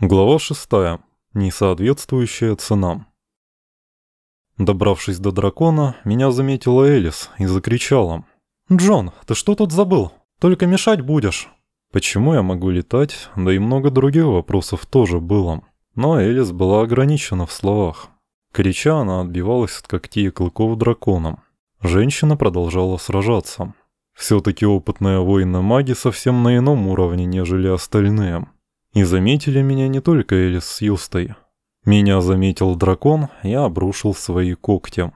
Глава шестая. Несоответствующая цена. Добравшись до дракона, меня заметила Элис и закричала. «Джон, ты что тут забыл? Только мешать будешь». Почему я могу летать, да и много других вопросов тоже было. Но Элис была ограничена в словах. Крича, она отбивалась от когтей и клыков драконом. Женщина продолжала сражаться. Все-таки опытная воина-маги совсем на ином уровне, нежели остальные. И заметили меня не только Элис с Юстой. Меня заметил дракон и обрушил свои когти.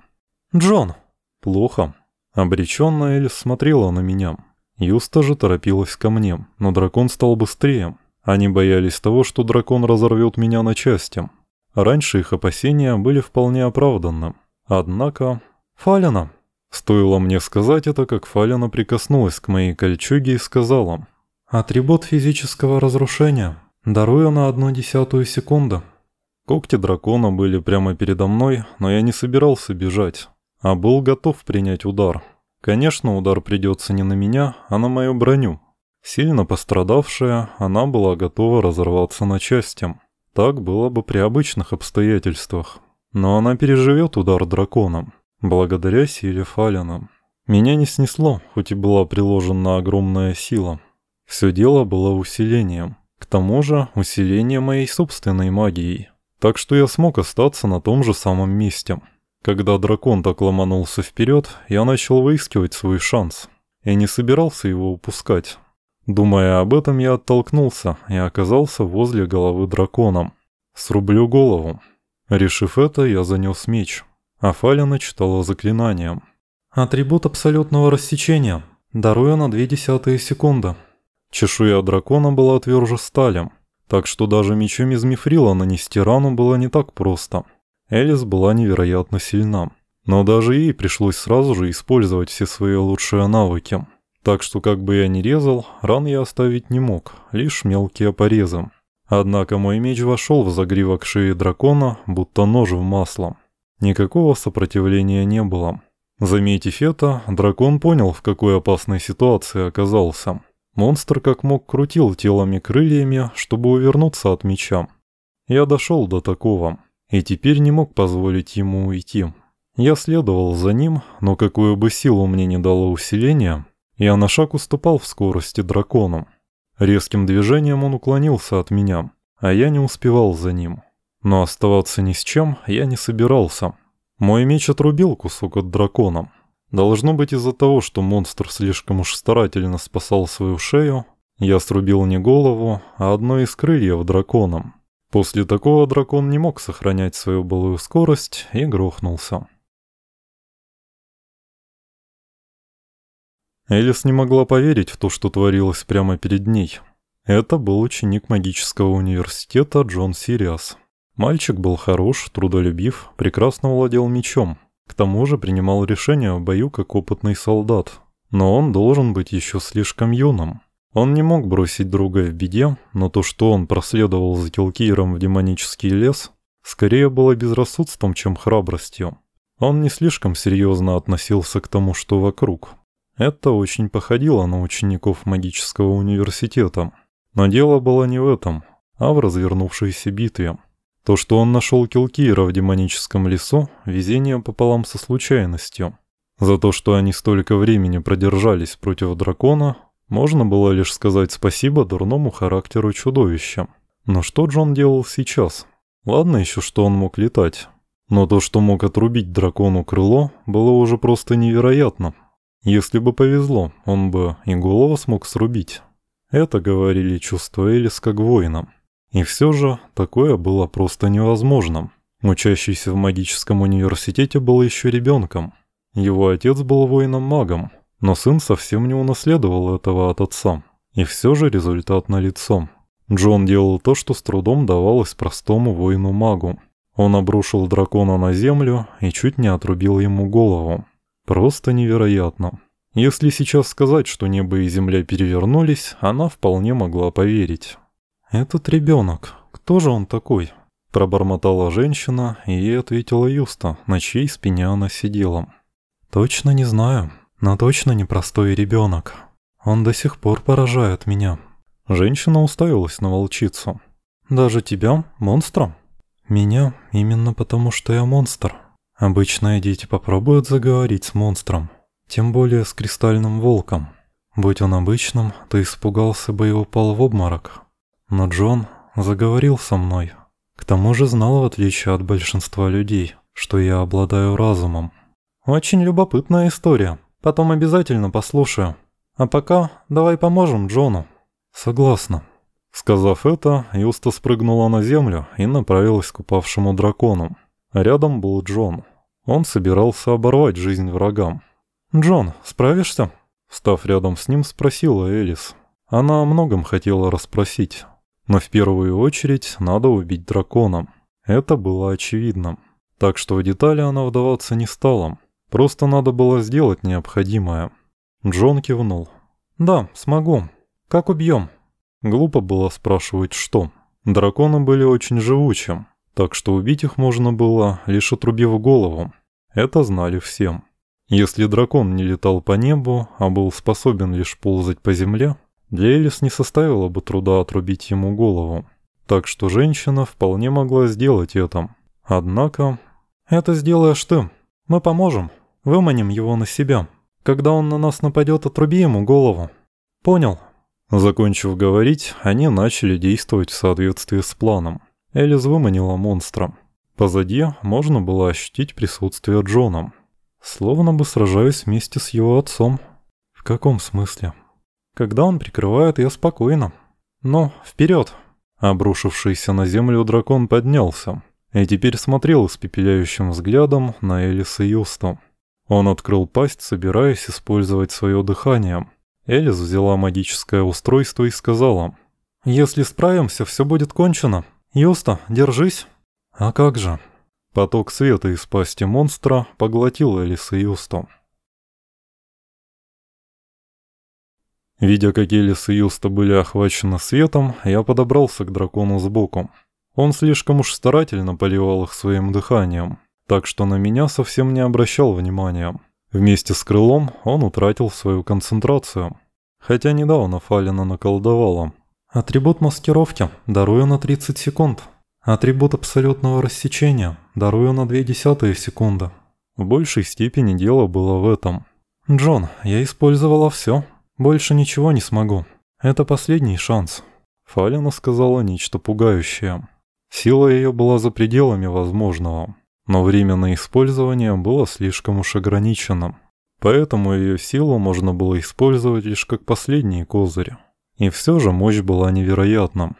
«Джон!» «Плохо». Обреченно Элис смотрела на меня. Юста же торопилась ко мне, но дракон стал быстрее. Они боялись того, что дракон разорвет меня на части. Раньше их опасения были вполне оправданны. Однако... «Фалина!» Стоило мне сказать это, как Фалина прикоснулась к моей кольчуге и сказала. «Атрибут физического разрушения. Дарую на одну десятую секунду. Когти дракона были прямо передо мной, но я не собирался бежать, а был готов принять удар. Конечно, удар придется не на меня, а на мою броню. Сильно пострадавшая, она была готова разорваться на части. Так было бы при обычных обстоятельствах. Но она переживет удар драконом, благодаря силе Фалина. Меня не снесло, хоть и была приложена огромная сила. Все дело было усилением. К тому же усиление моей собственной магией. Так что я смог остаться на том же самом месте. Когда дракон так ломанулся вперед, я начал выискивать свой шанс. Я не собирался его упускать. Думая об этом, я оттолкнулся и оказался возле головы дракона. Срублю голову. Решив это, я занес меч. А Фалина читала заклинанием. «Атрибут абсолютного рассечения. Дарую на две десятые секунды». Чешуя дракона была тверже стали, так что даже мечом из мифрила нанести рану было не так просто. Элис была невероятно сильна, но даже ей пришлось сразу же использовать все свои лучшие навыки. Так что как бы я ни резал, ран я оставить не мог, лишь мелкие порезы. Однако мой меч вошел в загривок шеи дракона, будто нож в масло. Никакого сопротивления не было. Заметив это, дракон понял, в какой опасной ситуации оказался. Монстр как мог крутил телами крыльями, чтобы увернуться от меча. Я дошел до такого, и теперь не мог позволить ему уйти. Я следовал за ним, но какую бы силу мне не дало усиление, я на шаг уступал в скорости дракону. Резким движением он уклонился от меня, а я не успевал за ним. Но оставаться ни с чем я не собирался. Мой меч отрубил кусок от дракона. Должно быть из-за того, что монстр слишком уж старательно спасал свою шею, я срубил не голову, а одно из крыльев драконом. После такого дракон не мог сохранять свою былую скорость и грохнулся. Элис не могла поверить в то, что творилось прямо перед ней. Это был ученик магического университета Джон Сириас. Мальчик был хорош, трудолюбив, прекрасно владел мечом. К тому же принимал решения в бою как опытный солдат. Но он должен быть еще слишком юным. Он не мог бросить друга в беде, но то, что он проследовал за Килкиром в демонический лес, скорее было безрассудством, чем храбростью. Он не слишком серьезно относился к тому, что вокруг. Это очень походило на учеников магического университета. Но дело было не в этом, а в развернувшейся битве. То, что он нашел Килкира в демоническом лесу, везение пополам со случайностью. За то, что они столько времени продержались против дракона, можно было лишь сказать спасибо дурному характеру чудовища. Но что Джон делал сейчас? Ладно еще, что он мог летать. Но то, что мог отрубить дракону крыло, было уже просто невероятно. Если бы повезло, он бы и голову смог срубить. Это говорили чувства Элис как воина. И все же такое было просто невозможным. Учащийся в магическом университете был еще ребенком. Его отец был воином-магом, но сын совсем не унаследовал этого от отца. И все же результат налицо. Джон делал то, что с трудом давалось простому воину-магу. Он обрушил дракона на землю и чуть не отрубил ему голову. Просто невероятно. Если сейчас сказать, что небо и земля перевернулись, она вполне могла поверить. «Этот ребенок, кто же он такой?» Пробормотала женщина, и ей ответила Юста, на чьей спине она сидела. «Точно не знаю, но точно непростой ребенок. Он до сих пор поражает меня». Женщина уставилась на волчицу. Даже тебя, монстра? Меня именно потому, что я монстр. Обычные дети попробуют заговорить с монстром, тем более с кристальным волком. Будь он обычным, то испугался бы и упал в обморок. Но Джон заговорил со мной. К тому же знал, в отличие от большинства людей, что я обладаю разумом. Очень любопытная история. Потом обязательно послушаю. А пока давай поможем Джону. Согласна. Сказав это, Юста спрыгнула на землю и направилась к упавшему дракону. Рядом был Джон. Он собирался оборвать жизнь врагам. «Джон, справишься?» Став рядом с ним, спросила Элис. Она о многом хотела расспросить. Но в первую очередь надо убить дракона. Это было очевидно. Так что в детали она вдаваться не стала. Просто надо было сделать необходимое. Джон кивнул. «Да, смогу. Как убьем?» Глупо было спрашивать, что. Драконы были очень живучим, так что убить их можно было, лишь отрубив голову. Это знали всем. Если дракон не летал по небу, а был способен лишь ползать по земле, для Элис не составило бы труда отрубить ему голову. Так что женщина вполне могла сделать это. Однако... «Это сделаешь ты. Мы поможем. Выманим его на себя. Когда он на нас нападет, отруби ему голову. Понял?» Закончив говорить, они начали действовать в соответствии с планом. Элис выманила монстра. Позади можно было ощутить присутствие Джона. Словно бы сражаюсь вместе с его отцом. В каком смысле? Когда он прикрывает, я спокойно. Но вперед! Обрушившийся на землю дракон поднялся и теперь смотрел испепеляющим взглядом на Элис и Юсту. Он открыл пасть, собираясь использовать свое дыхание. Элис взяла магическое устройство и сказала, «Если справимся, все будет кончено. Юста, держись». «А как же?» Поток света из пасти монстра поглотил Элис и Юсту. Видя, как Элис и Юста были охвачены светом, я подобрался к дракону сбоку. Он слишком уж старательно поливал их своим дыханием, так что на меня совсем не обращал внимания. Вместе с крылом он утратил свою концентрацию. Хотя недавно Фалина наколдовала. Атрибут маскировки дарую на 30 секунд. Атрибут абсолютного рассечения дарую на 2 десятые секунды. В большей степени дело было в этом. «Джон, я использовала все. Больше ничего не смогу. Это последний шанс». Фалина сказала нечто пугающее. Сила ее была за пределами возможного, но время на использование было слишком уж ограниченным. Поэтому ее силу можно было использовать лишь как последний козырь. И все же мощь была невероятна.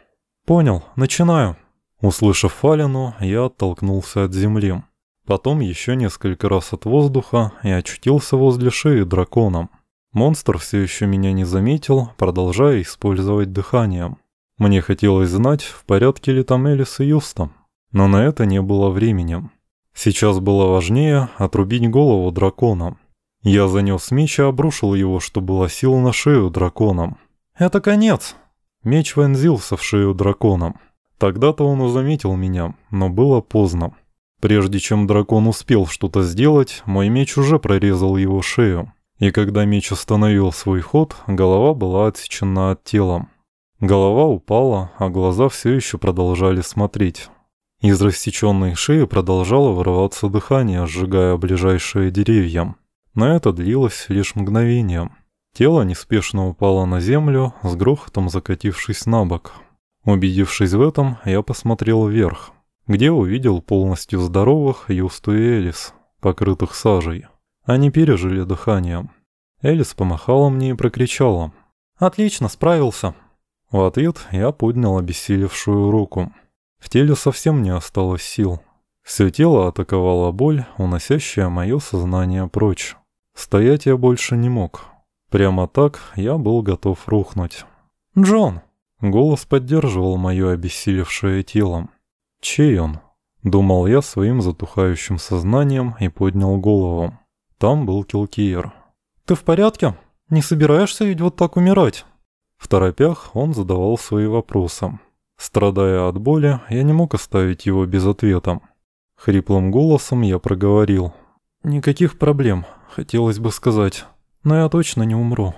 «Понял, начинаю». Услышав Фалину, я оттолкнулся от земли. Потом еще несколько раз от воздуха и очутился возле шеи дракона. Монстр все еще меня не заметил, продолжая использовать дыхание. Мне хотелось знать, в порядке ли там Элис и Юста, но на это не было времени. Сейчас было важнее отрубить голову дракона. Я занес меч и обрушил его, что было сил на шею дракона. «Это конец!» Меч вонзился в шею дракона. Тогда-то он заметил меня, но было поздно. Прежде чем дракон успел что-то сделать, мой меч уже прорезал его шею и когда меч остановил свой ход, голова была отсечена от тела. Голова упала, а глаза все еще продолжали смотреть. Из рассеченной шеи продолжало вырываться дыхание, сжигая ближайшие деревья. Но это длилось лишь мгновение. Тело неспешно упало на землю, с грохотом закатившись на бок. Убедившись в этом, я посмотрел вверх, где увидел полностью здоровых Юсту и Элис, покрытых сажей. Они пережили дыхание. Элис помахала мне и прокричала. «Отлично, справился!» В ответ я поднял обессилевшую руку. В теле совсем не осталось сил. Все тело атаковала боль, уносящая мое сознание прочь. Стоять я больше не мог. Прямо так я был готов рухнуть. «Джон!» Голос поддерживал мое обессилевшее тело. «Чей он?» Думал я своим затухающим сознанием и поднял голову. Там был Килкиер. «Ты в порядке? Не собираешься ведь вот так умирать?» В торопях он задавал свои вопросы. Страдая от боли, я не мог оставить его без ответа. Хриплым голосом я проговорил. «Никаких проблем, хотелось бы сказать, но я точно не умру».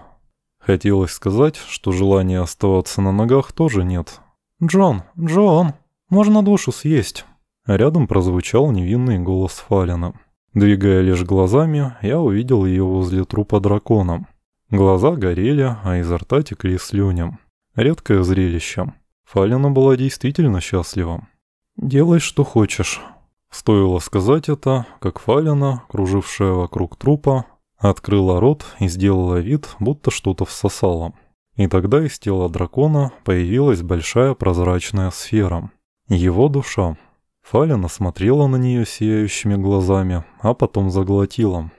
Хотелось сказать, что желания оставаться на ногах тоже нет. «Джон, Джон, можно душу съесть?» Рядом прозвучал невинный голос Фалина. Двигая лишь глазами, я увидел ее возле трупа дракона. Глаза горели, а изо рта текли слюням. Редкое зрелище. Фалина была действительно счастлива. «Делай, что хочешь». Стоило сказать это, как Фалина, кружившая вокруг трупа, открыла рот и сделала вид, будто что-то всосала. И тогда из тела дракона появилась большая прозрачная сфера. Его душа. Фалина смотрела на нее сияющими глазами, а потом заглотила.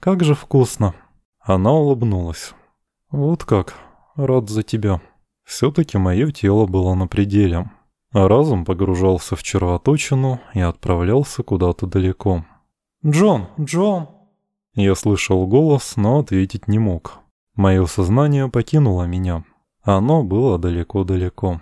«Как же вкусно!» Она улыбнулась. «Вот как. Рад за тебя». Все-таки мое тело было на пределе. А разум погружался в червоточину и отправлялся куда-то далеко. «Джон! Джон!» Я слышал голос, но ответить не мог. Мое сознание покинуло меня. Оно было далеко-далеко.